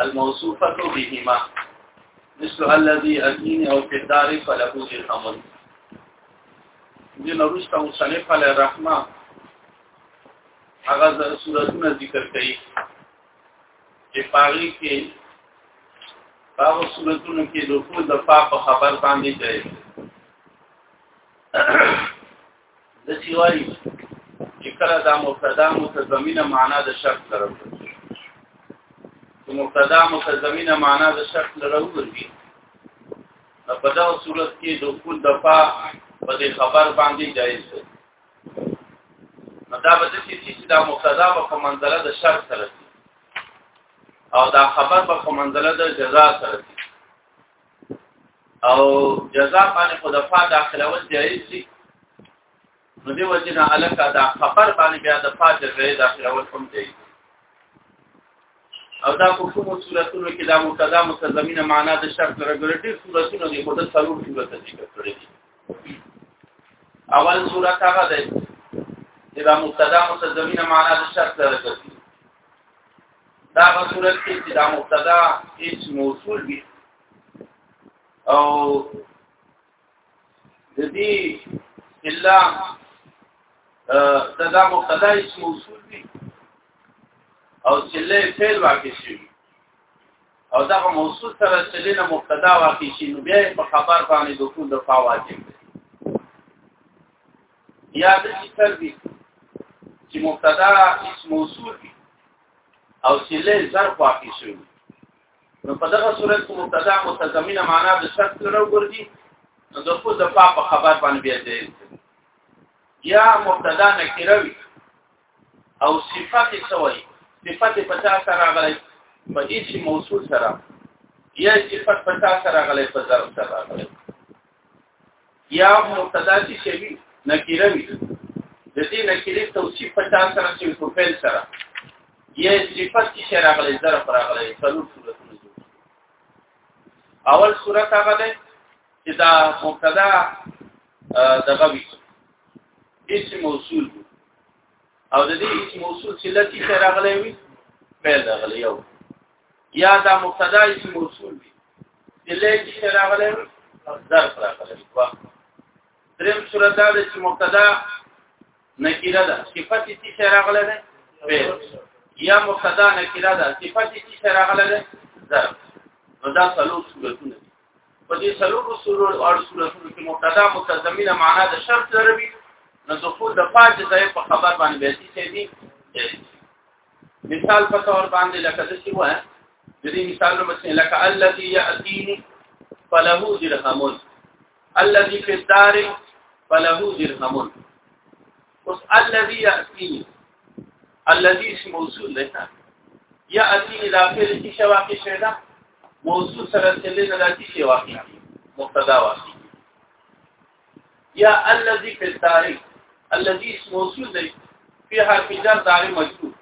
الموصوفه بهما مثل الذي اكين او في الدار فله درهم دین وروسته مصنف علی الرحمه هغه صورتونه ذکر کړي چې پاغي کې هغه صورتونو کې د ټول د پاپ خبر باندې دی د سیوای چې کله دا مبتدا متضمنه معنا د شرط سره وي چې مبتدا متضمنه معنا د شرط سره وي نو په دا صورت کې د کل دفعه په دې خبر باندې جایز دی نو دا به چې چې دا مبتدا په منځله د شرط سره او دا خبر په منځله د جزاء سره او جزاء باندې خو د فا داخلول جایز دي نو دی وجنه الکه دا خبر باندې بیا د فا جزاء داخلول هم جایز او دا په کومو صورتونو کې دا مقتدا متضمنه معنا د شرط لرګره ډېر صورتونه دي خو د څلور صورت ذکر کړی دي اول صورت هغه دی چې دا مقتدا متضمنه معنا د شرط لرګره دا په صورت کې چې دا مبتدا هیڅ موصول وي او د دې الا دا مبتدا هیڅ موصول وي او چله فعل واقع شي او دا موصول سره چله نه مبتدا واقع شي نو بیا په خبر باندې د کوم د فاواجب یا د ذکر دي چې مبتدا اسم موصول دي او چې له ظرف واقع شوی نو په دغه صورت کې مبتدا متضمنه معنا د شرط سره ورګي نو د خو د پاپ خبر باندې بیا دی یا مبتدا نکره وي او صفت سوی صفت په چا سره غلي په هیڅ موصول سره یا صفت په چا سره غلي په ظرف سره غلي یا مبتدا چې شوی نکیره وي د دې نکیره توصیف په چا سره چې په فعل سره یا صفت کې شراغلې ظرف راغلې څلور صورتونه اول صورت هغه ده چې دا مبتدا دغه وي اسم موصول او د دې اسم موصول چې لتی شراغلې وي فعل راغلی یو یا دا مبتدا یې موصول دی دلې چې راغله مصدر راغله دریم صورت دا چې مبتدا نکیره ده صفت یې چې راغله ده یا مبتدا نکیره ده صفت یې چې راغله ده ظرف نو دا څلو صورتونه په دې څلو صورت او صورتونو کې مبتدا متضمنه معنا د شرط لري نو دخول د فاعل ځای په خبر باندې به شي مثال په تور باندې لکه د څه وای د دې مثال نو مثلا لکه الذي ياتيني فله درهم الذي في الدار فله درهم اوس الذي ياتيني الذي اسم موصول لته ياتيني دا فعل چې شواکه شوی دا موصول سره تللی نه دا چې شواکه مبتدا واقع یا الذي في التاريخ الذي اسم موصول دی په حرف جر داري مجبور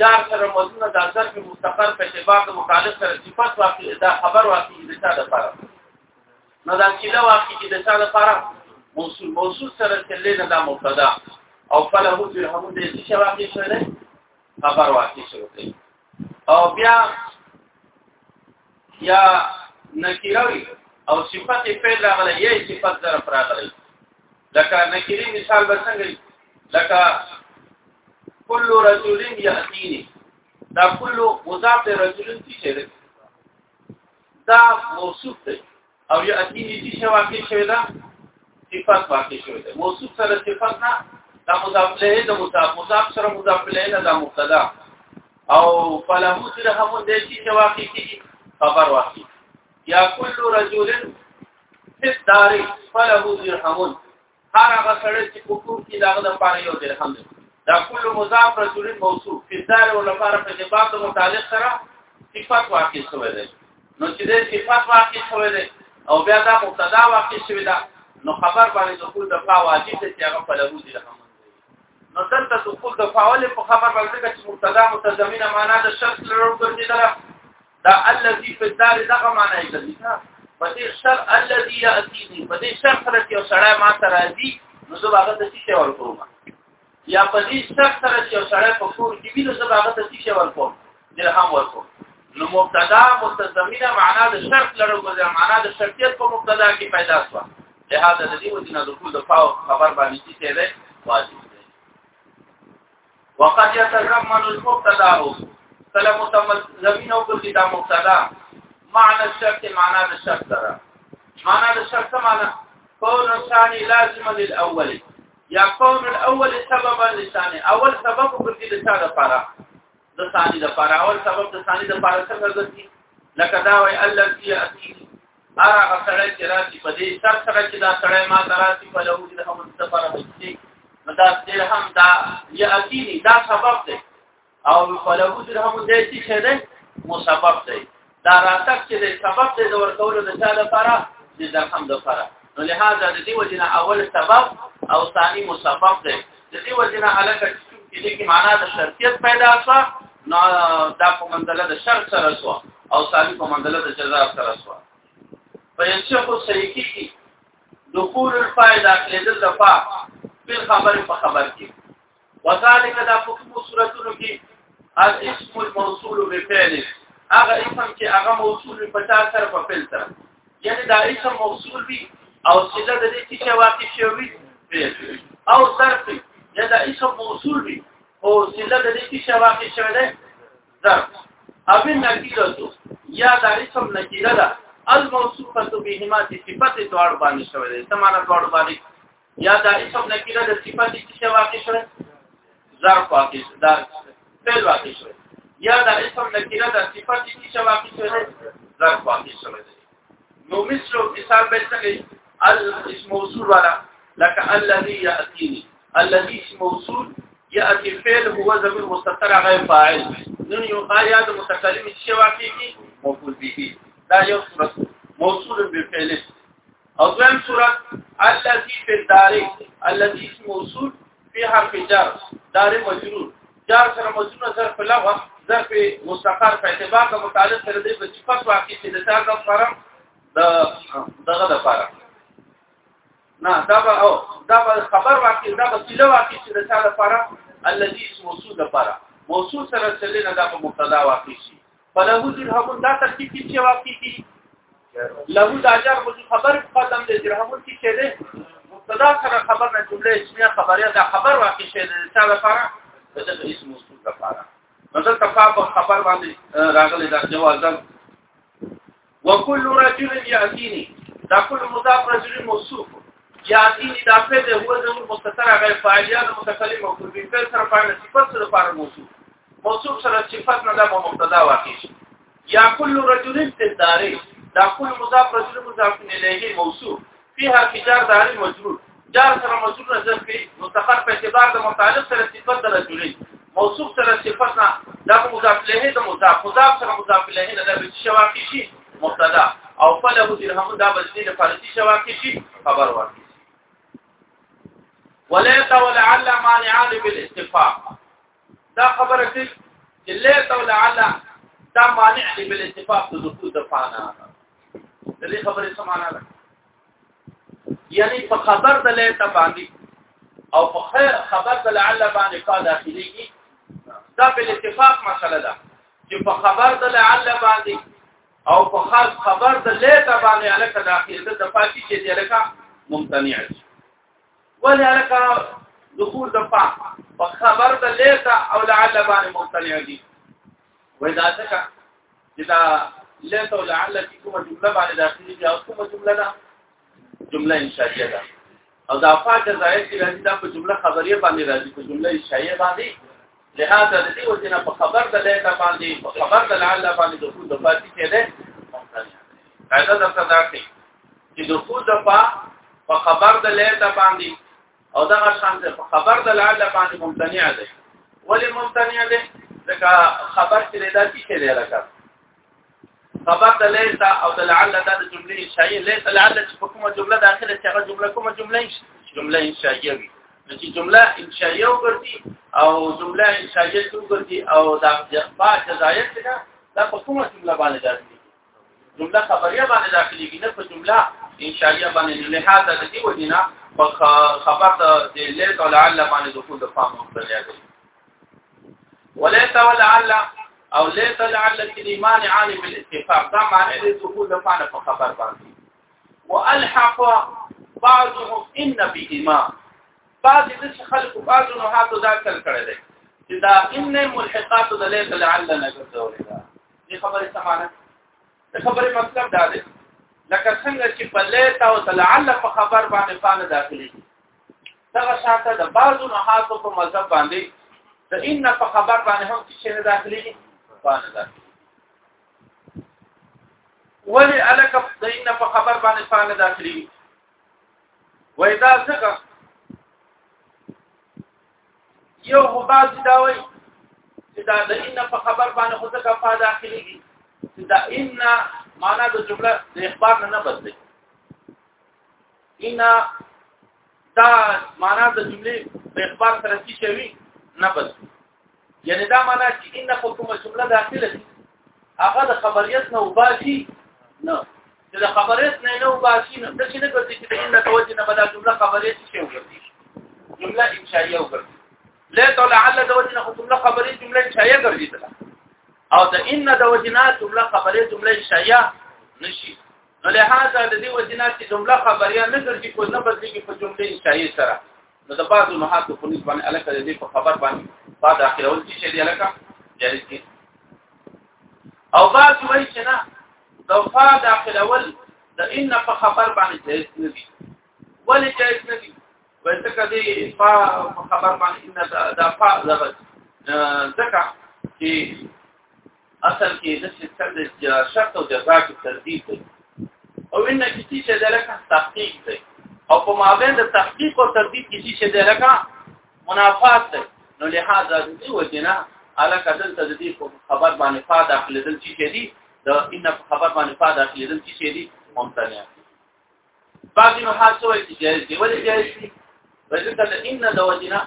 جار سره مدونه د اثر په مستقر په شباب مخالف سره صفات واقع دا خبر واقع د چا د پاره نو دا چې دا واقع د چا د پاره موصول موصول سره تللی نه دا مبتدا او فله درهم دې چې واقع شوی خبر واقع شوی او بیا یا نکیروی او صفت فعل راغلی یا صفت ظرف راغلی لکه نکیری مثال به څنګه لکه کل رجل یاتینی دا کل مضاف رجل څه دی دا موصوف دی او یا اتینی چې شی واقع شوی دا صفات واقع شوی دی موصوف سره صفات نه دا مضاف له د مضاف مضاف سره مضاف له نه دا مبتدا او فله سره هم د شی چې واقع کیږي خبر واقع یا کل رجل فی الدار فله درهم هر هغه سړی چې په کور کې داغه د پاره یو درهم دی دا کل مضاف رجل موصوف په دار او لپاره په جواب متعلق سره صفات واقع شوی دی نو چې دې صفات واقع شوی دی او بیا دا مبتدا واقع شوی دا نو خبر باندې دخول د فا واجب دی چې هغه په لهو دی رحم نو دلته دخول د فاول په خبر باندې چې مبتدا متضمنه معنا د شرط لرو ګرځیدل دا الذي په دار دغه معنی کوي په دې شر الذي ياتيني په دې شر سره چې سړی ما ته راځي نو زه هغه ته څه ورکوم یا په دې شر سره چې سړی په کور کې وي نو زه هغه ته څه ورکوم درهم ورکوم نو مبتدا متضمنه معنا د شرط لرو ګذر معنا د شرطیت په مبتدا کې پیدا شو لهدا د دې وجنه د ټول د فاو خبر باندې چې دی واجب وقد يتضمن المبتدا کله متضمن او کله دا مبتدا معنی الشرط معنا د شرط سره معنا د شرط معنا قول ثاني لازم للاول یا قول الاول سببا لثاني اول سبب کوي د څه لپاره د ثاني لپاره اول سبب د ثاني لپاره څنګه ګرځي لکه دا وای الذي ياتي هر هغه سره چې راځي په دې سر سره چې دا سره ما دراسي په لور د هم د سفر بچي مدا درهم دا یا اکیلی دا سبب دی او په لور د هم دې چې شه ده مو سبب دی دا راتک چې د سبب دی د ورکول د چا لپاره د درهم لپاره نو لهدا د دې وجنه اول سبب او ثاني مسبب دی د دې وجنه علاقه چې دې کې معنا د شرطیت پیدا شو نو دا په منځله د شرط سره شو او ثابت په منځله د جزا سره شو په یوه خو صحیح کې دخول الفائده کېدل د فا په خبر په خبر کې وذالک دا په کومو صورتونو کې الاسم الموصول بفعل هغه اسم چې هغه موصول په تاسو سره په فعل سره یعنی دا اسم موصول وي او صله د دې چې واقع شوی او ظرف یا دا اسم موصول وي او صله د دې چې واقع شوی دی ظرف او نکیرته یا دا اسم نکیره ده الموصوفه بهما صفات دوړ باندې شوی دی سمانه دوړ باندې یا دا اسم نکره د صفت چې واقع شوه ظرف واقع شوه دا فعل واقع شوه یا دا اسم نکره د صفت چې واقع شوه ظرف واقع شوه نو مثلو مثال به څنګه الاسم موصول ولا لك الذي ياتيني الذي اسم موصول ياتي فعل هو ضمير مستتر غير فاعل نن یو آیا د متکلم چې واقع کی مفعول به دا یو صورت موصول به فعل او دویم صورت الذي في الدار الذي موصول في حرف جر دار مجرور جار سره مجرور سره په لغه ظرف مستقر په اعتبار د متعلق سره دی په صفات واقع کې د تاسو لپاره د دغه لپاره نه دا به او دا به خبر واقع دا به سله واقع چې د تاسو لپاره الذي موصول لپاره موصول سره چلې نه دا په مبتدا واقع شي فله درهم دا ترتیب کې چې واقع کی له دا جر مو خبر قدم د درهم کې چې ده مبتدا سره خبر نه جمله اسمه خبره دا خبر واقع شي د څه لپاره د اسم موصول لپاره نظر تفاعل خبر باندې راغلي دا جوازن وكل رجل ياتيني دا كل مضاف رجل موصوف ياتيني دا فعل هو زمون مستتر غير فاعل يا متكلم او في فعل سره فاعل صفات سره فاعل موصوف موصوف سره صفات نه دا مبتدا واقع شي يا كل رجل تداري دا كل مضاف رجل مضاف اليه موصوف فيها في جار د عارف مجرور جار سره مجرور نه ځکه مستقر په اعتبار د متعلق سره صفت د رجلین موصوف سره صفت نه دا مضاف له د مضاف مضاف سره مضاف له نه د شواقی شي مبتدا او فله درهم دا بلنی د فارسی شواقی شي خبر ورکړي وليس ولعل مانعان بالاتفاق دا خبره کوي چې ليت او لعل دا مانع دی بل اتفاق د دخول د فانا د دې خبرې سمانه ده یعنی په خبر د ليت باندې او په خبر د لعل باندې کا داخلي کی دا بل اتفاق مسله ده چې په خبر د لعل باندې او په خاص خبر د ليت باندې الکه داخلي د پاتې کې دی الکه ممتنع شي ولالک ذکور د پا په خبر د لیتا او لعل باندې مختلف دي وای دا څنګه چې دا لیتا او لعل چې کومه جمله باندې داخلي دي او کومه جمله ده جمله انشائیه ده او دا فاعل ځای چې راځي دا په جمله خبریه باندې راځي په جمله انشائیه باندې لهذا د دې وجه نه په خبر د لیت باندې په خبر د لعل باندې د خود پاتې کېده قاعده درته دا کوي چې د خود په خبر د لیت باندې او دا شان په خبر د لعل باندې ممتنع ده ولی ممتنع ده ځکه خبر چې دا څه دی لکه خبر د ليس او د لعل د جملې انشائیه ليس لعل چې په کومه جمله داخله چې هغه جمله کومه جمله جمله انشائیه وي چې جمله انشائیه وګرځي او جمله انشائیه وګرځي او دا د با جزایت څخه دا په کومه جمله باندې داخلي جمله خبریه باندې داخلي نه په جمله انشائیه باندې نه لهدا د دې وجینا په خبر د ليس او لعل باندې دخول د فهم مختلفه وليس ولعل او ليس لعل کې مانعان من الاتفاق دا معنی د دخول د فانه په خبر باندې والحق بعضهم ان بهما بعض د خلق بعضو نه هاتو دا کل کړی دی چې دا ان ملحقات د ليس لعل نه ګرځولې ده دې خبره سمانه د خبرې مطلب دا دی لکه څنګه چې په ليت او لعل په خبر باندې فانه داخلي دغه شاته د بعضو نهاتو په مذهب باندې د ان په خبر باندې هم چې نه داخلي دي باندې ده ولی الک د ان په خبر باندې فانه داخلي وای دا څنګه یو هباز دا وای چې دا د ان په خبر باندې خو څه په داخلي دي دا ان معنا د جمله د اخبار نه نه بدلي ان دا معنا د جملې په اخبار سره څه شوی نه بس یعنی دا معنا چې ان په کومه جمله داخله دي هغه د خبریت نه وباسي نه چې د خبریت نه نه وباسي نه د څه نه کوي چې ان د وجه نه بلا جمله خبریت شي وګرځي جمله انشائیه وګرځي لا تو لعل د وجه نه جمله خبریت جمله انشائیه ګرځي او د ان د وجه نه جمله خبریت جمله انشائیه نشي نو لهدا د دې وجنه چې جمله خبریا نه ګرځي کو نه بدلېږي په جمله انشائي سره نو د بعضو محاتو په نسبت باندې الکه د دې په خبر باندې بعد اخرول چې شي الکه جائز دي او بعض وایي چې نه د فا داخلول د ان په خبر باندې جائز نه دي ولې جائز نه دي ولته کدي فا په خبر باندې ان دا فا زغت ځکه چې اصل کې د ستر د شرط او جزاء کې تردید دی او ان کې چې چې دلته تحقیق دی او په مابین د تحقیق او تردید کې چې دلته منافات دی نو لهدا د دې وجنه الکه دلته د دې په خبر باندې فاد اخلي دل چې دي د ان په خبر باندې فاد اخلي دل چې دي ممتنع باقي نو حاصل وایي چې جایز دی ولې جایز دی ولې دا ان د وجنا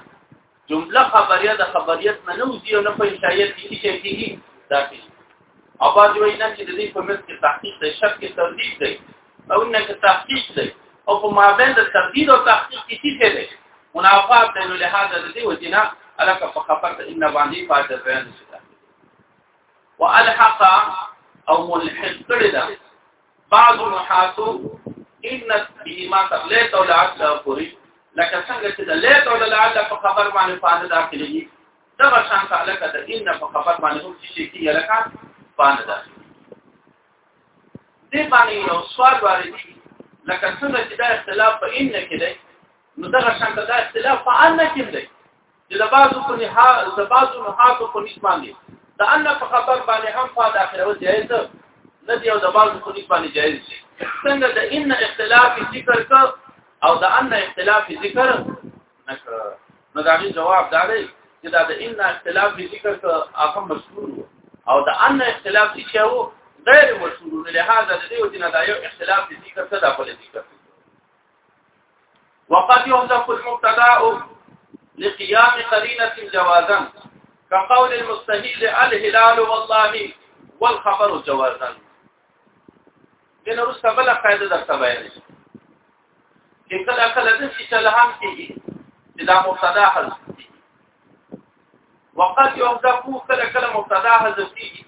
جمله خبریه د خبریت نه نه وځي او نه په شایعت کې شي کېږي دا کې او باقي وایي نه چې د دې په مس کې تحقیق د شک کې تردید دی او نه کې تحقیق دی او په مابین د تردید او تحقیق کې څه دی منافات دی نو لهدا د دې وجنا الک په خبر ته ان باندې فائدہ بیان شي والحق او ملحق کړی دا بعض نحاتو ان بهما تغلیت او لعل پوری لکه څنګه چې د لیت او لعل په خبر باندې فاده داخلي دغه شان تعالی د ان په خبر باندې هم شي کې لکه فاده داخلي دې باندې یو سوال وارد لکه څنګه چې دا اختلاف په ان کې دی نو دغه شان دا اختلاف په ان کې دی چې د باسو په نها د باسو نهات په نسبت باندې د ان په خبر باندې هم په داخله و جایز نه دی او د باسو په نسبت باندې جایز دی څنګه د ان اختلاف ذکر کا او د ان اختلاف ذکر نکړه نو دا جواب دا دی چې دا د ان اختلاف ذکر کا هغه مشهور او د ان اختلاف چې وو غیر مشهور لهدا د دې وجنه دا یو اختلاف ذکر څه دا په ذکر وقد يحذف المبتدا لقيام قرينه جوازا كقول المستهيل الهلال والله والخبر جوازا دین ورسته بل قاعده درته بیان چې کله کله د څه چل هم کیږي چې دا مبتدا حذف کیږي وقد يحذف کله کله مبتدا حذف کیږي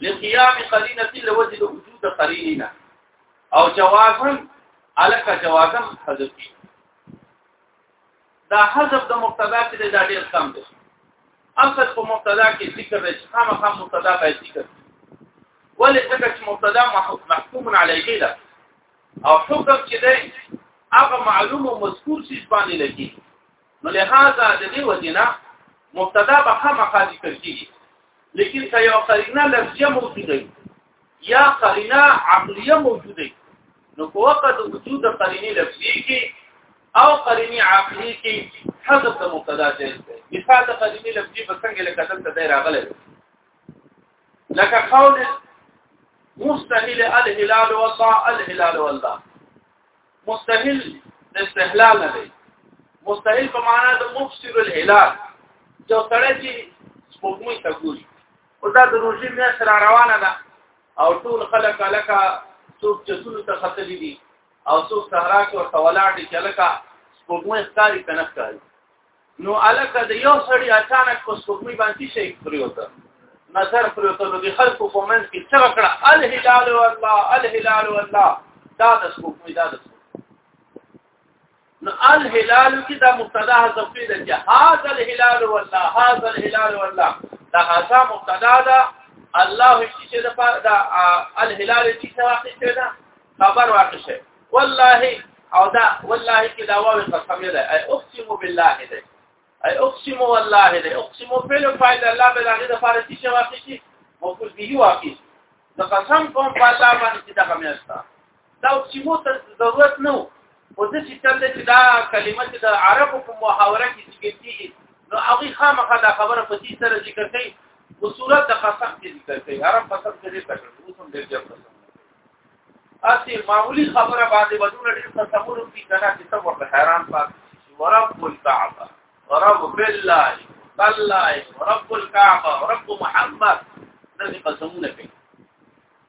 لقيام قرينه لوجد وجود قرينه او جوازن الک جوازن حذف کی دا حذف د مبتدا چې د ډیر کم دی اصل په مبتدا کې ذکر دی چې خامخا مبتدا به ذکر ولې ځکه چې مبتدا محکوم علیه ده او حکم چې دی هغه معلوم او مذکور شي باندې لګي نو لهدا د دې وجنه مبتدا به خامخا ذکر کیږي لیکن که یو قرینه لفظیه موجوده وي یا قرینه عقلیه موجوده نو په وخت د وجود قرینه لفظي کې او قرینه عقلی کې حذف د مبتدا جائز دی مثال د قرینه لفظي په څنګه لکه دلته دی راغلی لکه قول مستحيل الهلال والله الهلال والله مستحيل استحلال نه دی مستحيل په معنا د مفسر الهلال جو سره چې سپوږمۍ ته ګوري او دا د روزي میاشت را روانه ده او ټول خلک لکه څوک چتونو ته خطلې دي او څوک صحرا کې ورته ولاړ دي چې لکه سپوږمۍ ښکاري کنه ښکاري نو الکه د یو سړی اچانک په سپوږمۍ باندې شي پریوته نظر پریوته نو د خلکو په منځ کې څه وکړه الهلال والله الهلال والله دا د سپوږمۍ دا د نو الهلال کې دا مبتدا حذف کړی دی هاذا الهلال والله هاذا الهلال والله دا هاذا مبتدا دا الله چې د پاره دا الهلال چې څه واقع شوی دا خبر واقع شوی والله او دا والله کې دا واو قسم دی اي اقسم بالله دی اي اقسم والله دی اقسم فعل فاعل الله به دغه د پاره چې واقع شي مفعول به واقع نو قسم کوم په الله باندې چې دا کمیاستا دا سیمو ته ضرورت نه او د چې تل چې دا کلمه چې د عربو په محاوره کې ذکر کیږي نو هغه خامخا دا خبره په دې سره ذکر کوي او صورت د قسم کې ذکر کوي عرب قسم کې ذکر کوي اوس هم ډېر جواب قسم اسی معمولی خبره باندې بدون ډېر تصور کی کنا چې څو ورته حیران پات ورب الكعبه ورب بالله بالله ورب الكعبه ورب محمد دغه قسمونه کوي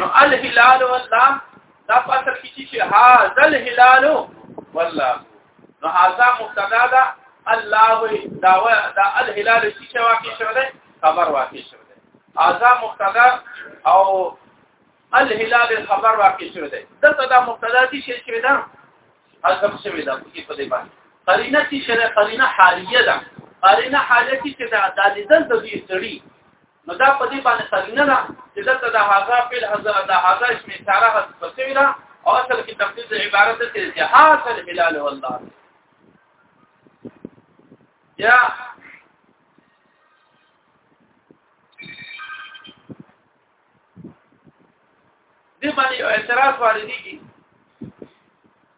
نو الهلال والله دا په اصل کې چې هاذا الهلال والله نو هاذا مبتدا ده الله دا دا الهلال چې واقع شوه ده خبر واقع شوه ده هاذا مبتدا او الهلال خبر واقع شوه ده دلته دا مبتدا دي چې شوه ده حذف شوه ده په دې باندې قرینه چې شوه قرینه حالیه ده قرینه حالیه چې دا د لیدل د دې سړي نو دا په دې باندې قرینه ده چې دلته د هاذا فعل هاذا د هاذا اسم اشاره هڅ پسوي ده او اصل کې تفسیر عبارت ته چې هاذ الهلال والله یا دې باندې اعتراض واردېږي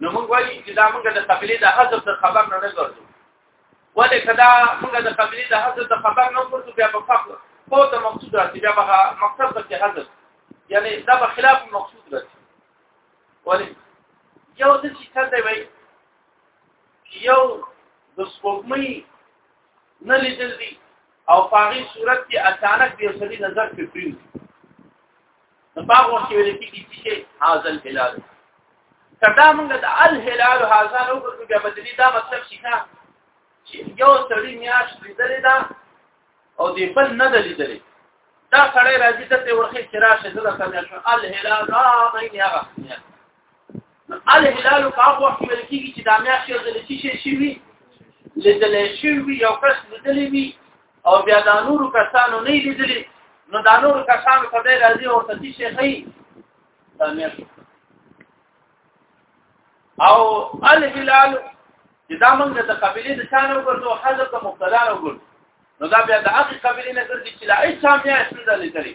نو موږ وایي چې دا موږ د قبلې د حذف د خبر نه نه ګرځو ولې کدا موږ د قبلې د حذف د خبر نه ګرځو بیا په فقط خو د مقصود راځي بیا په مقصد کې حذف یعنی دا په خلاف مقصود راځي ولې یو د چې څنګه وایي یو د سپوږمۍ نه لیدل دي او په هغه صورت کې اچانک د سړي نظر کې پریوځي نو باغ وخت ویل کېږي چې هاذا الهلال کدا موږ د الهلال هاذا نو په بیا بدلی دا مطلب شي نه چې یو سړی میاش لیدلې دا او دی بل نه لیدلې دا سړی راځي ته ورخه چې راشه زړه کنه شو الهلال را مې هغه الهلال په هغه وخت ویل کېږي چې دا میاشت یو ځل چې شي شي وي لیدل شي وي یو کس لیدل وي او بیا دا نور کسانو نه لیدل نو دا نور کسانو په دې راځي او ته شي خي دا میاشت او الهلال چې دا موږ د قبيله د شان وګورو حذف د مبتدا وګورو نو دا بیا د هغه قبيله نه ګرځي چې لا هیڅ هم نه اسنده لیدلې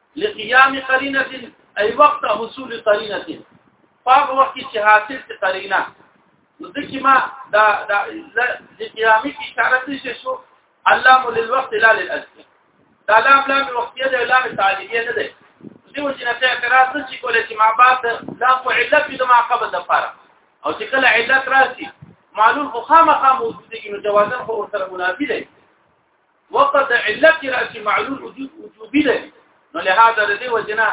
لقيام قرينه اي وقت حصول قرينه فاغ وقت چې حاصل ته قرينه نو ځکه ما دا دا لقيامي کی اشاره څه شو علام للوقت لا للازمه دا لام لام وقتيه ده لام تعليليه نه ده دیو چې نه اعتراض نشي کولای چې ما بعد لام او علت د ما قبل د فارغ او چې کله علت راسي معلوم خو خامخا موجود دي نو جوازن خو سره منافي دي وقد علت راسي معلول وجود وجوبي ده نو لهدا د دې وجنه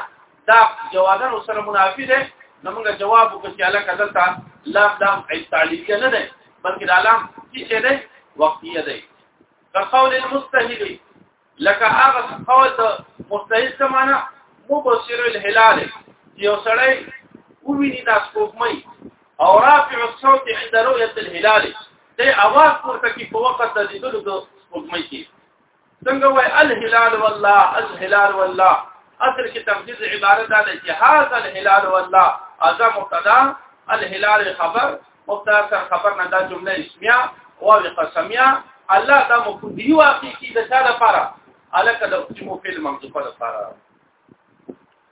دا جوازن سره منافي ده نو موږ جواب وکړو چې علاقه دلته لام لام تعلیلیه نه ده بلکې دا لام څه ده وقتیه ده کقول المستهلی لکه هغه قول د مستهل څه معنا مبصر الهلال یو سړی وویني د سپوږمۍ او رافع الصوت عند رؤيه الهلال د اواز پورته کی په وخت د لیدلو د حکمي کی څنګه وای الهلال والله الهلال والله اصل کې تمجید عبارت ده چې هاذ الهلال والله اذا مبتدا الهلال خبر مبتدا سره خبر نه دا جمله اسمیا او قسمیا الله دا مفدی واقع کی د چا لپاره الکه د اسمو فعل منصوبه لپاره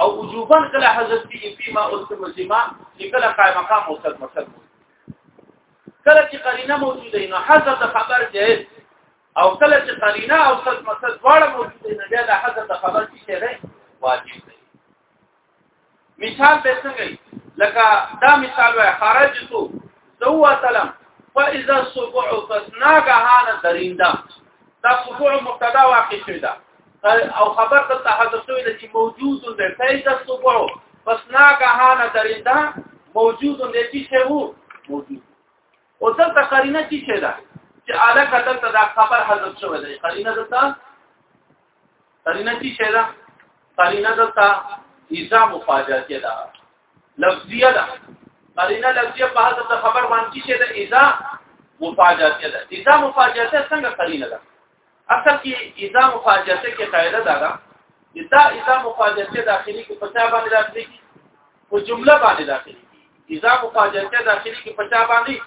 او وجوبا کله حذف کیږي فيما اسم الجماع چې کله قائم مقام موصل موصل کله چې قرینه موجوده نو حذف د خبر جائز او کله چې قرینه او صد مسد دواړه موجوده نه بیا د حذف د خبر چې دی واجب دی مثال به څنګه لکه دا مثال وای خرج تو سو سلام فاذا الصبح فسناغهان دریندا دا مرفوع مبتدا واقع شوی دا او خبر ته تحذف شوی دا چې موجود دی فیض الصبح پس ناګهانه درینده موجود دی چې شی وو موجود او دلته قرینه چې شی ده چې الک دلته دا خبر حذف شوی دی قرینه دلته قرینه چې شی ده قرینه دلته ایزا مفاجاه کې ده لفظیه ده قرینه لفظیه په حسب د خبر باندې شي ده اذا مفاجاته ده اذا مفاجاته څنګه قرینه ده اصل کې اذا مفاجاته کې قاعده ده دا اذا اذا مفاجاته داخلي کې په څه باندې راځي په جمله باندې داخلي اذا مفاجاته داخلي کې په څه باندې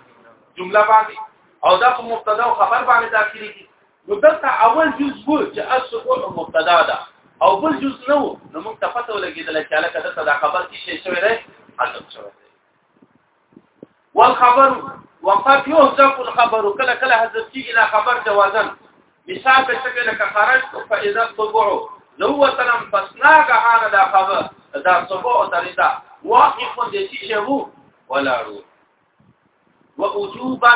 جمله باندې او دا په مبتدا او خبر باندې داخلي کې نو دلته اول جز وو چې السبوع مبتدا ده او بل جز نو نو موږ ته پته ولګېدل چې علاقه دلته دا خبر کې شي شوی دی حذف شوی دی والخبر وقد يهزق الخبر کله کله حذف کیږي دا خبر جوازا مثال په شکل لکه خرج فاذا الطبوع نو وتلم فسناګه هغه دا خبر دا سبوع ترې دا واقف دې شي وو ولاړو وجوبا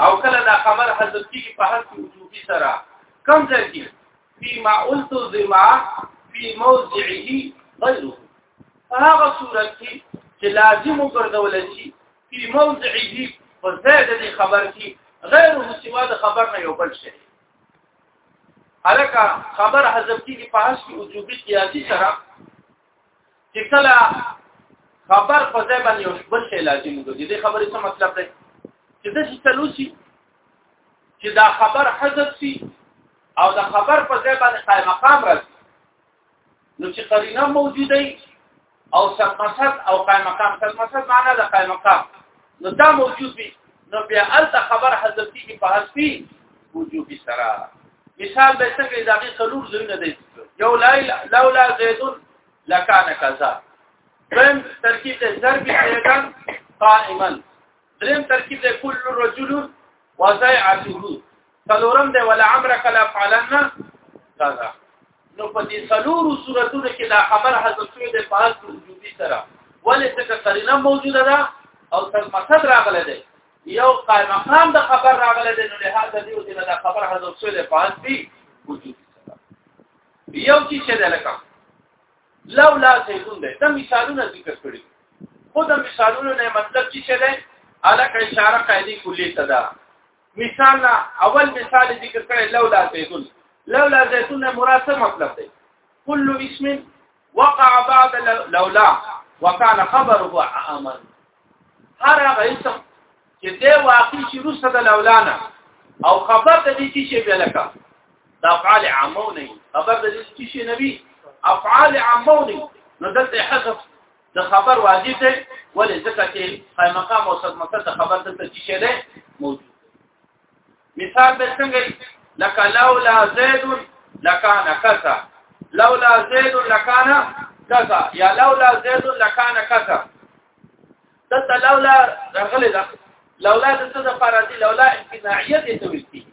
او کله دا خبر حذف کی په حذف وجوبی سره کم ځای کې فيما التزم في موضعه غيره هغه صورت کې چې لازم وګرځول شي په موضعه په ځای د خبر کې غیر مسوا د خبر نه یو بل شي الکه خبر حذف کیږي په هڅه کې وجوبي قیاسي سره چې کله خبر په ځای باندې یو بل شی لازم وګرځي دې خبرې څه مطلب دی چې د شتلوسی چې دا خبر حذف شي او دا خبر په ځای باندې قائم مقام راځي نو چې قرینه موجوده او سلمسد او قائم مقام سلمسد معنا د قائم مقام نو دا موجود وي نو بیا الته خبر حضرت کی په حسبي وجوبي سره مثال به څنګه دا غي څلور زونه دی یو لا لولا زید لکان کذا بل ترکیب ته ضرب زیدان قائما دریم ترکیب ته کل رجل وزیعته څلورم دی ولا عمرک لا فعلنا کذا نو په دې څلورو صورتونو کې دا خبر حذف شوی دی په حالت وجودي سره ولې څه قرینه موجوده ده او څه مقصد راغلی دی یو قائم مقام د خبر راغلی دی نو له هغه دی چې دا خبر حذف شوی دی په حالت وجودي سره یو چې څه ده لکه لولا سیدون ده دا مثالونه ذکر کړی خو دا مثالونه نه مطلب چې څه ده الک اشاره قاعده کلی ته ده مثال نه اول مثال ذکر کړي لولا زيتون لولا زيتون نه مراد څه مطلب دی كل اسم وقع بعد لولا وكان خبره عاما هر هغه اسم چې دی واقع شي روسته د لولا نه او خبر د دې چې به لکه دا افعال عامو نه خبر د دې چې نبی افعال عامو نه نو دلته حذف د خبر واجب دی ولې ځکه چې قائم مقام او صد مقصد د خبر د څه شي دی موجود مثال به څنګه لك لولا زيد لكان كذا لولا زيد لكان كذا يا لولا زيد لكان كذا دته لولا رغله ده لولا د څه د فرضي لولا امتناعیت ته ویل کیږي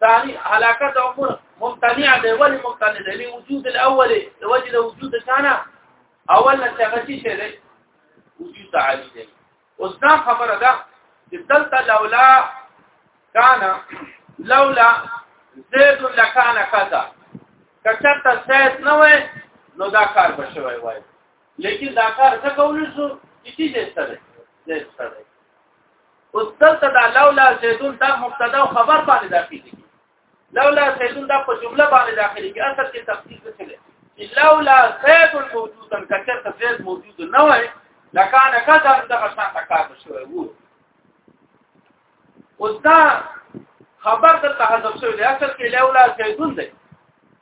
ثاني هلاکت عمر ممتنع دی ولی ممتنع دی لی وجود الاول د وجه د وجود ثانه اول نه څنګه شي دی وجود عالی دی اوس دا خبره ده چې دلته لولا کان لولا زید لکان کذا کچته زید نه وای نو دا کار بشوي وای لیکن دا کار څه کول شو چې دې سره دې سره اوس دلته دا لولا زیدون دا مبتدا او خبر باندې داخلي دي لولا زیدون دا په جمله باندې داخلي دي اصل کې تفصیل څه دی لولا زید موجودا کچر ته زید موجود نه وای لکان کذا دغه شان تکار شوی وو اوس دا خبر دلته حذف شوی دی اصل کې لولا زیدون دی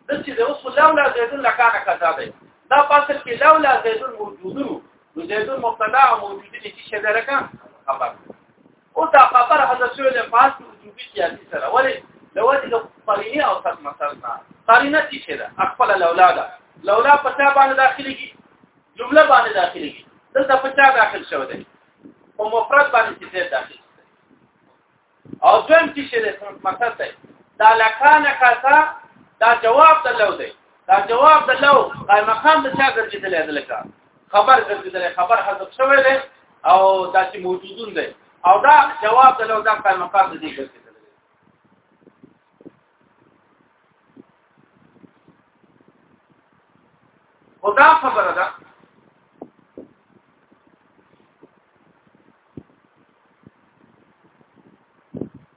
د چې د اوس لولا زیدون لکانه کذا دی دا پاسل کې لولا زیدون موجودونو نو زیدون مبتدا او موجودی دي چې شته لکه خبر او دا خبر حضرت شوی له پاس وجوبي سیاسي سره ولې لوځي د قرینه او صد مثلا قرینه چې شته خپل لولا دا لولا په څه باندې داخلي کی جمله باندې داخلي کی دلته په څه داخل شوی دی او مفرد باندې چې داخل او دویم چې شې مقصد دی دا لکانه کاته دا جواب د لو دی دا جواب د لو قائم مقام د چا ګرځیدل دی لکه خبر ګرځیدل خبر حذف شوی دی او دا چې موجودون دی او دا جواب د لو دا قائم مقام د دې ګرځیدل خدا خبره ده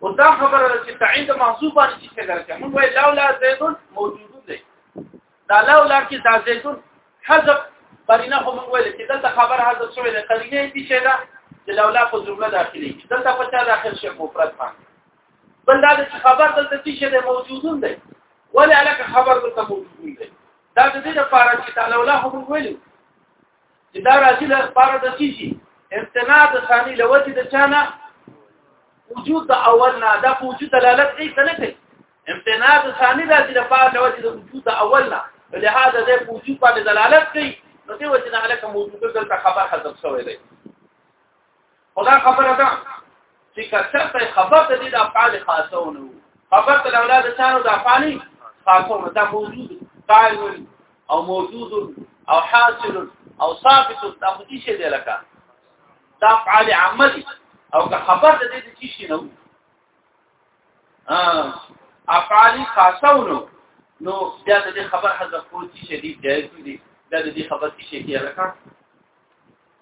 او دا خبره ده چې تعین د محذوف باندې چې څنګه راځي موږ وایو لولا زیدون موجود دی دا لولا کې دا زیدون حذف قرینه خو موږ ویل چې دلته خبره حذف شوې ده قرینه دې چې دا چې لولا په جمله داخلي دلته په چا داخل شي مفرد باندې بل دا چې خبر دلته چې ده موجودون دی ولا لك خبر دلته موجودون دی دا د دې لپاره چې تعالی له هم ویل چې دا راځي له پاره د سيسي امتناع د ثاني لوجه د چانه وجود د اول نه دا وجود دلالت کوي کنه کوي امتناع د ثاني راځي له پاره لوجه د وجود د اول نه لهدا د وجود باندې دلالت کوي نو دې وجه نه لکه موجوده دلته خبر حذف شوی دی خدا خبره ده چې کچته خبر د دې د افعال خاصونه خبر د اولاد چانو د افعال خاصونه دا موجود قائل او موجود او حاصل او ثابت دا خو شي دی لکه دا افعال عملي او که خبر د دې چې شي نو افعال خاصونه نو بیا د خبر حذف کوتی شدید جایز دي دا د دې خبر کې شي لکه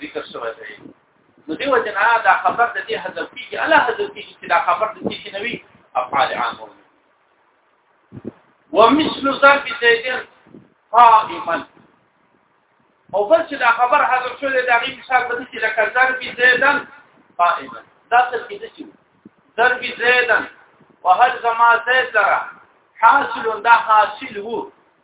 ذکر شوی دی نو دیو جنا دا خبر د دې حذف کیږي الله حذف کیږي چې دا خبر د دې نوي افعال عام وي ومثل ذلك زيد قائما او بل چې دا خبر حذف شوی دا غي مثال به چې لکه ضرب زيدا قائما دا څه کیږي چې ضرب زيدا وهل زما زيد لرا حاصل دا حاصل وو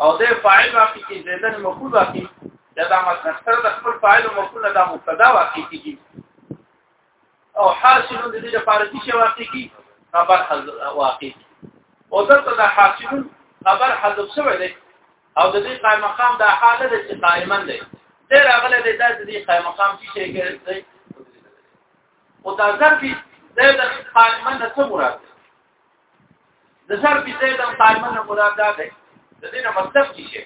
او د فاعل واقع کې زیدن مفعول واقع دا د مصدر سره د خپل فاعل او مفعول د مبتدا واقع کیږي او حاصل د دې لپاره چې واقع کی خبر حذف واقع او دلته د حاصل خبر حذف شوی دی او د دې قائم مقام د حاله د چې قائمن دی دا راغله د دې قائم مقام چې شي ګرځي او دا ظرفي د قائمن څه مراد دی د سر په ځای د قائمن مراد ده د دې نه مطلب څه شي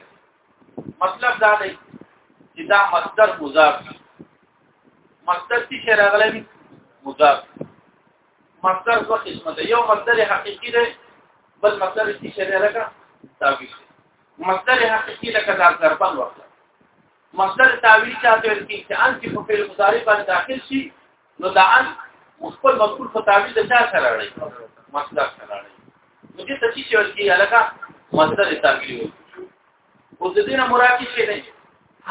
مطلب دا دی چې دا مصدر مضاف مصدر څه شي راغلی مضاف مصدر دوه قسمه ده یو مصدر حقيقي ده بل مصدر څه شي راغلی تعویل مصدر حقيقي لکه دا ضربان وخت مصدر تعویل چاته ورکی چې انت په فعل مضارع باندې داخل شي نو دا ان خپل مفعول په تعبیر د چا سره راړي مصدر سره راړي نو دې ته چې ورکی علاقه مصدر تعبیر وي او د دې نه مراد څه دی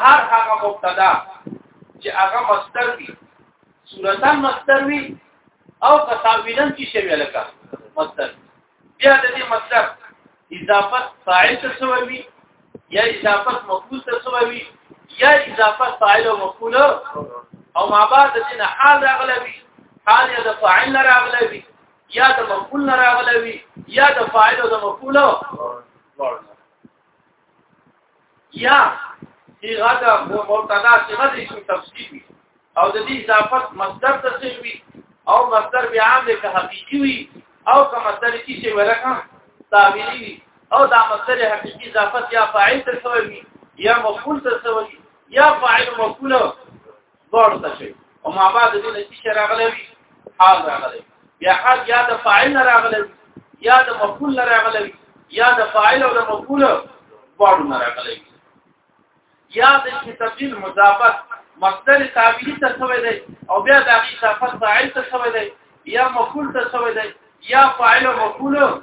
هر هغه مبتدا چې هغه مصدر وي صورتن مصدر وي او کتابیدن چې شوی علاقه مصدر بیا د دې مطلب اضافت فاعل ته سووي یا اضافت مفعول ته سووي یا اضافت فاعل او مفعول او ما بعد دین حال راغلوي حال یا د فاعل نه راغلوي یا د مفعول نه راغلوي یا د فاعل او د مفعول یا صيغه د مبتدا صيغه د اسم تفسیر وي او د دې اضافت مصدر ته څه وي او مصدر بیا عام دی که حقيقي وي او که مصدر کی شي ورکه تعبیری وي او دا مصدر حقيقي اضافت یا فاعل ته شوی وي یا مفعول ته شوی یا فاعل مفعول ضرب ته شي او ما بعد دې نه چې راغلی وي حال راغلی بیا حال یا د فاعل نه راغلی یا د مفعول نه راغلی یا د فاعل او د مفعول ورو نه راغلی یا د چې تبدیل مضافت مصدر تابعی ته شوی دی او بیا د اضافت فاعل ته شوی دی یا مفعول ته شوی دی یا فاعل او مفعول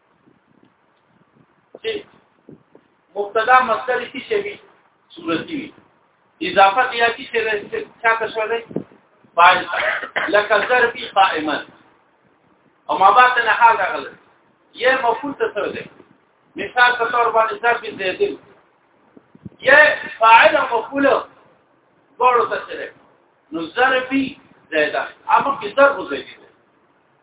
چې مبتدا مصدر کی شوی صورتي وي اضافه یا کی سره چا ته شوی فاعل لکه ضربي قائما او ما بعد نه حال راغله یې مفعول ته سره ده مثال په تور باندې ضربي زیدل یې فاعل او مفعول ورته سره نو ضربي زیاده اما کې ضرب زیدل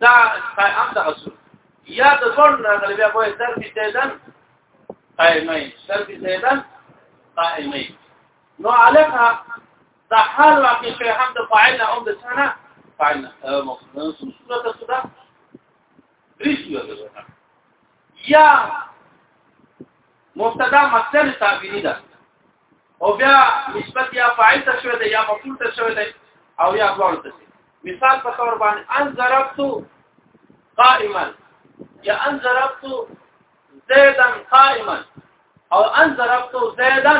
دا قائم د اصول یا د ټول راغلی بیا وایي سر په زیدن قائمه سر په زیدن قائمه نو علقه دا حال واقع شوی هم د فاعل نه هم د ثنا فاعل نه مخنن صورت صدا درې صورت یا مبتدا مصدر تعبیری ده او بیا نسبت یا فاعل ته شوی دی یا مفعول ته شوی دی او یا غوړ ته مثال په تور باندې ان ضربت قائما یا ان ضربت زیدا قائما او ان ضربت زیدا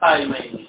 قائمین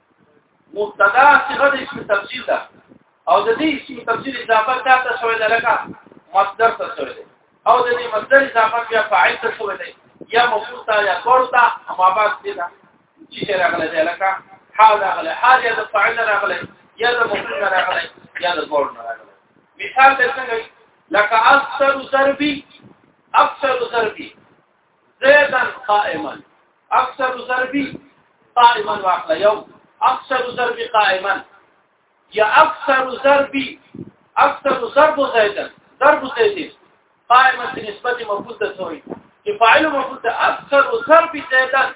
مبتدا صيغه د اسم تفصيل ده او د دې اسم تفصيل اضافه چا ته شوې ده لکه مصدر ته شوې ده او د دې مصدر اضافه بیا فاعل ته شوې ده یا مفعول ته یا کور ته اما بعد دې ده چې راغله ده لکه حال راغله حال یا د فاعل راغله یا د مفعول راغله یا د کور راغله مثال ته څنګه لکه اکثر ضربي اکثر ضربي زيدا قائما اکثر ضربي قائما واخلا يوم اکثر ضربي قائما يا اکثر ضربي اکثر ضرب زيدا ضرب زيدا قائما نسبت مفعول ته سوی چې فاعل مفعول ته اکثر ضربي زيدا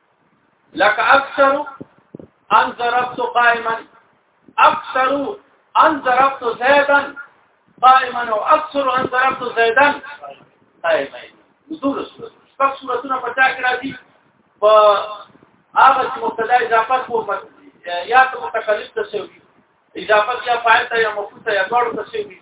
لکه اکثر ان ضربت قائما اکثر ان ضربت زيدا قائما او اکثر ان ضربت زيدا قائما نزول صورت شپږ صورتونه په تا کې راځي په هغه چې مبتدا اضافه کو یا ته متکلم ته شوی اضافه یا فاعل ته یا مفعول ته یا دوړ ته شوی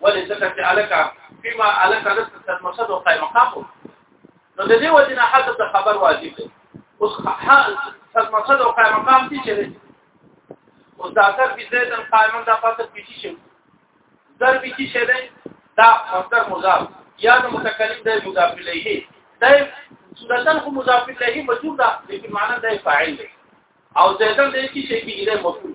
ولې ځکه چې الکا فيما الکا د تدمسد او قائم مقام نو د دې وجه نه حد ته خبر واجب دی اوس حال تدمسد او قائم مقام دي چې اوس دا اثر به زید قائم دا پاتې پیچی شي در به چې شه دی دا مصدر مضاف یا د متکلم د مضاف الیه دا صورتن خو مضاف الیه مجبور ده لیکن معنا دا فاعل دی او زیدن دې کې شي کې مفعول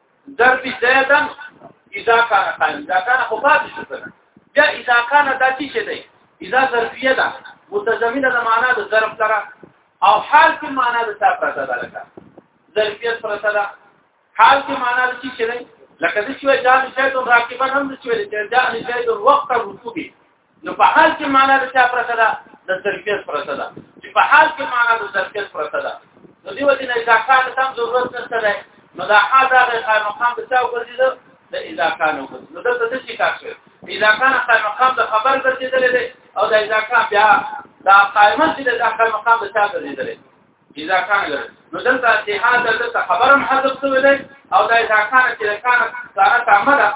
ضرب زیدن اذا کان قائم اذا کان خو پاتې شو کنه یا اذا کان دا چې شه دی اذا ظرفیه ده متضمنه د معنا د ظرف سره او حال کې معنا د څه پرته ده لکه ظرفیت پرته ده حال کې معنا د څه شه دی لکه چې وای جان شاید راکبن هم چې وای جان شاید وخت رکوبي نو په حال کې معنا د چا پرته ده د ظرفیت پرته ده چې په حال کې معنا د ظرفیت پرته ده نو دیو دې نه اذا کان تم ضرورت نشته ده نو دا حال دا قائم مقام د چا وګرځیدل د اذا کان وګرځیدل نو دلته څه شي کار شوی اذا کان قائم مقام د خبر ګرځیدل او د اذا کان بیا دا قائمه چې د قائم مقام د چا ګرځیدل اذا كان غير نو دلته اتحاد دلته خبرم حذف شوی دی او دا اذا كان چې كان سره تعمل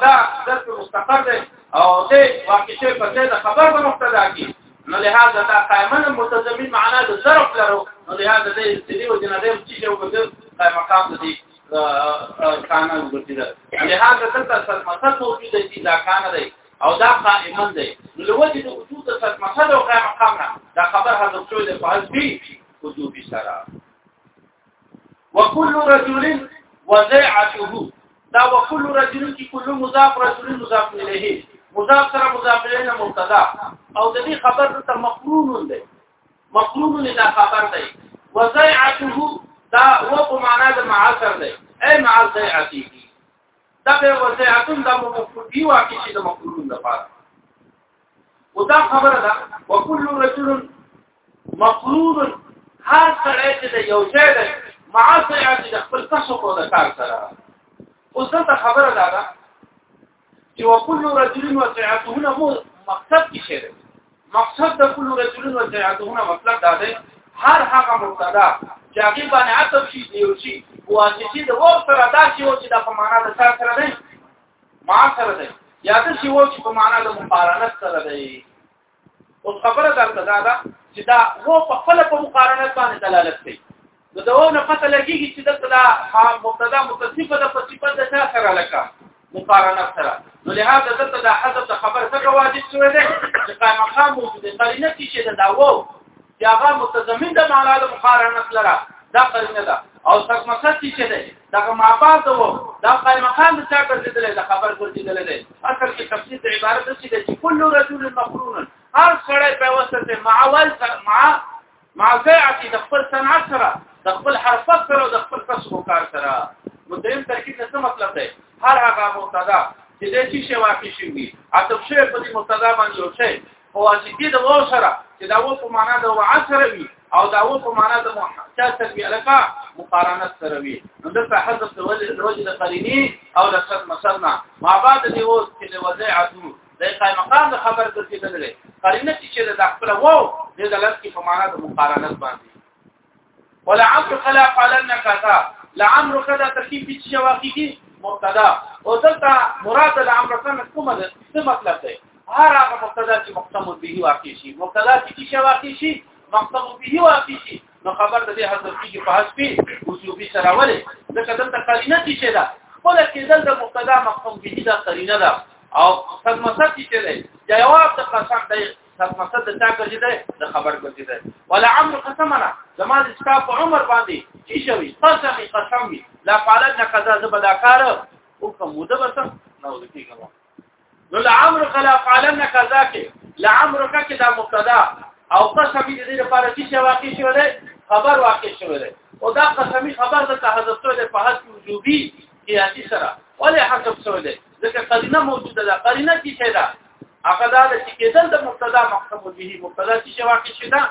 دا ظرف مستقر دی او دې واقع شی په دې خبر په مقتدا کې نو لهدا دا قائما متضمن معنا د ظرف لرو نو لهدا دې دې او جنا دې چې یو ګذر قائم مقام دې کانا وګرځیدل لهدا دلته سلمته توجیه دې دا کان دی او دا قائما دی نو لوجه د وجود د سر مسله او قائم مقام نه دا خبر حذف شوی دی په حذفي وجوب سره وكل رجل وزيعته دا وكل رجل کی کل مضاف رجل مضاف الیه مضاف سره مضاف الیه نه مبتدا او د دې خبر ته مقرون دی مقرون نه دا خبر دی وزيعته دا و په معنا د معاصر دی اي معاصر عتیقی دا به وضعیتون دا مفقودی واقع شي د مقرون لپاره او دا خبره ده وکل رجل مقرون هر سړی چې د یو ځای ده معاصره چې د خپل کسو کو د کار سره اوس دا خبره ده چې وکل رجل وضعیتونه مو مقصد کې شي مقصد د کل رجلن و سیعتهونه مطلب دا دی هر هغه مبتدا چې هغه باندې عطف شي دیو شي واسطي د وخت سره داسې و چې د په معنا د څار سره دی ما سره دی یا د شی و چې په معنا د مقارنت سره دی او خبره درته دا ده چې دا و په خپل په مقارنت باندې دلالت کوي نو دا ونه پته لګیږي چې دلته دا مبتدا متصفه ده په صفت د چا سره لکه مقارنه سره نو لهدا دلته دا حذف د خبر سره واجب شوی دی چې قائم مقام موجود دی قرینه کې چې دا وو چې هغه متضمن د معنا د مقارنه سره دا قرینه ده او څک مقصد چې ده دا ما بعد وو دا قائم مقام د چا ګرځیدل د خبر ګرځیدل دی اصل کې تفسیر د عبارت څه دی چې کل رجل مقرون هر سړی په واسطه معول مع مع بيعتي د خپل صنعت سره د خپل حرفت سره او د خپل کسب او کار سره مدریم ترکیب څه مطلب دی هر هغه مبتدا چې د شي شی واقع شي وي عطف شی په دې مبتدا باندې یو شی په واسطه د وو سره چې دا وو په معنا د وعد سره وي او دا وو په معنا د محاکات سره وي الکا مقارنت سره وي نو د حذف د وجه د قرینی او د صد مسرنا ما بعد دی وو چې د وضعه د قائم مقام د خبر د دې نه لري قرینه چې د خپل وو د دلالت کې په معنا د مقارنت باندې ولا عمر خلا قالنا كذا لا عمر كذا ترکیب چې واقعي دي مبتدا او دلته مراد د عمر څخه کومه ده څه مطلب دی هر هغه مبتدا چې مقسم به واقع شي مبتدا چې شي واقع شي مقسم به واقع شي نو خبر د دې حذف کیږي په حذفي او سوفي سره ولې ځکه دلته قرینه څه شي ده خپل کېدل د مبتدا مفهوم به دا قرینه ده او قد مسد څه شي ده جواب د قسم دی قد مسد د چا کوي ده د خبر کوي ده ولا عمر قسمنا زمان استا په عمر باندې چی شوی قسم قسم لا فعلنا قضا زبدا کار او کوم مده بس نو ذکی کوم نو لعمر کلا فعلن کذا کې لعمر کا کې دا مبتدا او قسمی دې لپاره چې واقع شوه ده خبر واقع شوه ده او دا قسمی خبر د حذف شوه ده په حذف وجوبي قیاسی سره ولې حذف شوه ده ځکه قرینه موجوده ده قرینه چې څه ده هغه دا چې کېدل د مبتدا مقصد به مبتدا چې واقع شوه ده